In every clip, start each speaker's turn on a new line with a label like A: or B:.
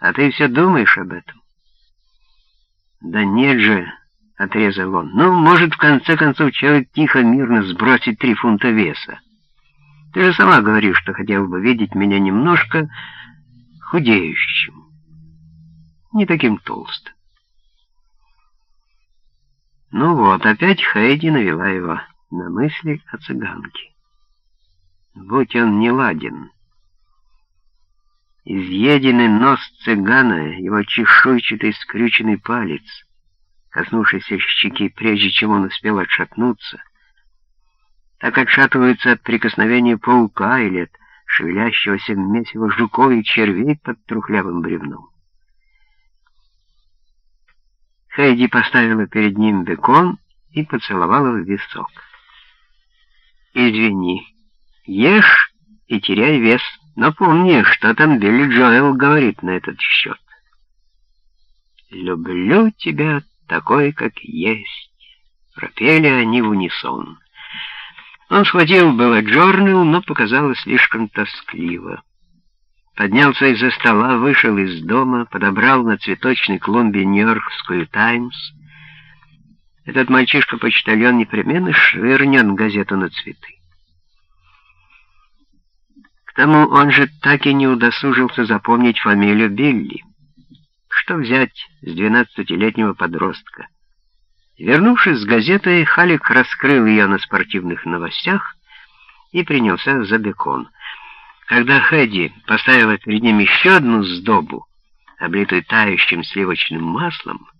A: А ты все думаешь об этом? Да нет же, отрезал он. Ну, может, в конце концов, человек тихо, мирно сбросить три фунта веса. Ты же сама говоришь, что хотел бы видеть меня немножко худеющим, не таким толстым. Ну вот, опять Хейди навела его на мысли о цыганке. Будь он не ладен. Изъеденный нос цыгана, его чешуйчатый скрюченный палец, коснувшийся щеки, прежде чем он успел отшатнуться, так отшатываются от прикосновения паука или от шевелящегося месиво жуков и червей под трухлявым бревном. Хейди поставила перед ним бекон и поцеловала в висок. «Извини, ешь и теряй вес, но помни, что там Билли Джоэл говорит на этот счет. «Люблю тебя такой, как есть», — пропели они в унисон. Он схватил было Джорнел, но показалось слишком тоскливо. Поднялся из-за стола, вышел из дома, подобрал на цветочной клумбе Нью-Йоркскую «Таймс». Этот мальчишка-почтальон непременно швырнет газету на цветы. К тому он же так и не удосужился запомнить фамилию Билли. Что взять с двенадцатилетнего подростка? Вернувшись с газетой, Халик раскрыл ее на спортивных новостях и принялся за бекон — когда Хэдди поставила перед ним еще одну сдобу, облитую тающим сливочным маслом,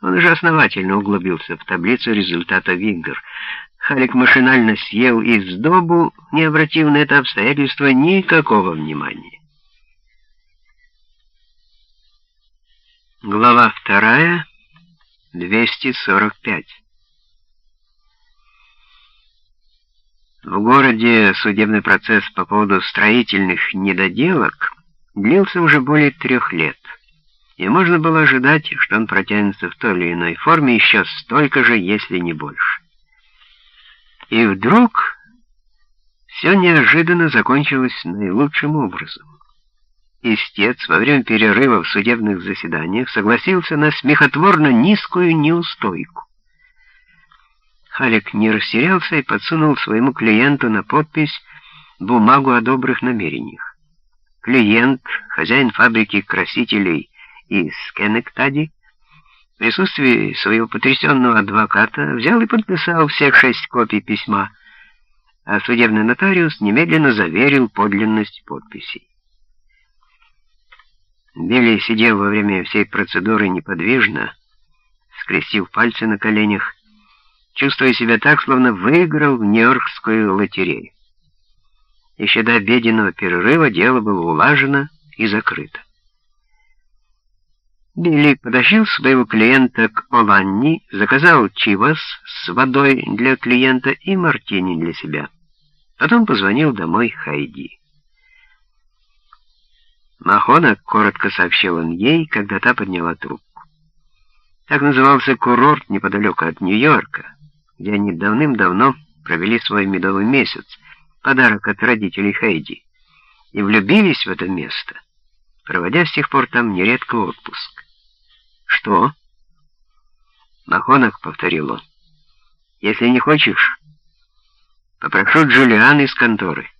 A: он уже основательно углубился в таблицу результатов игр. Халик машинально съел и сдобу, не обратив на это обстоятельство никакого внимания. Глава вторая, 245. В городе судебный процесс по поводу строительных недоделок длился уже более трех лет, и можно было ожидать, что он протянется в той или иной форме еще столько же, если не больше. И вдруг все неожиданно закончилось наилучшим образом. Истец во время перерыва в судебных заседаниях согласился на смехотворно низкую неустойку. Халек не растерялся и подсунул своему клиенту на подпись бумагу о добрых намерениях. Клиент, хозяин фабрики красителей из Кеннектади, присутствии своего потрясенного адвоката взял и подписал всех шесть копий письма, а судебный нотариус немедленно заверил подлинность подписей. Билли сидел во время всей процедуры неподвижно, скрестив пальцы на коленях, чувствуя себя так, словно выиграл в Нью-Йоркскую лотерею. Еще до обеденного перерыва дело было улажено и закрыто. Билли потащил своего клиента к Оланни, заказал чивас с водой для клиента и мартини для себя. Потом позвонил домой Хайди. Махона, коротко сообщил он ей, когда та подняла трубку. Так назывался курорт неподалеку от Нью-Йорка где они давным-давно провели свой медовый месяц, подарок от родителей Хейди, и влюбились в это место, проводя с тех пор там нередко отпуск. «Что?» «Махонок», — повторил он. «Если не хочешь, попрошу Джулиан из конторы».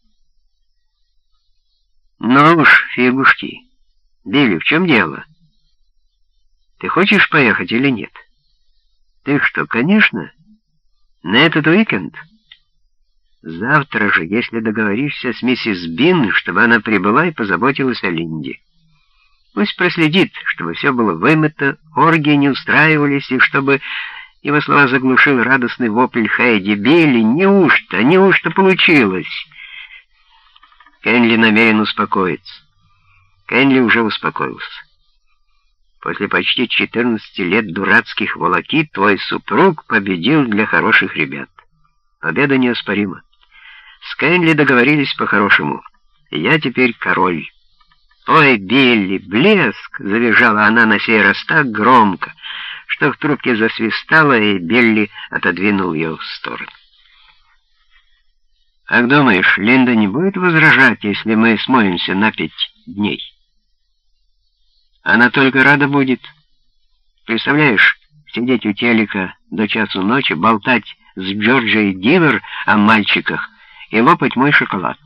A: «Ну уж, фигушки. Билли, в чем дело? Ты хочешь поехать или нет?» «Ты что, конечно?» На этот уикенд? Завтра же, если договоришься с миссис Бин, чтобы она прибыла и позаботилась о Линде. Пусть проследит, чтобы все было вымыто, оргии не устраивались, и чтобы его слова заглушил радостный вопль Хайди. «Билли, неужто, неужто получилось?» Кенли намерен успокоиться. Кенли уже успокоился. После почти 14 лет дурацких волокит твой супруг победил для хороших ребят. Победа неоспорима. С Кенли договорились по-хорошему. Я теперь король. «Ой, Билли, блеск!» — завизжала она на сей раз так громко, что в трубке засвистала, и Билли отодвинул ее в сторону. «Как думаешь, Линда не будет возражать, если мы смоемся на пять дней?» Она только рада будет. Представляешь, сидеть у телека до часу ночи, болтать с Джорджией Дивер о мальчиках и лопать мой шоколад.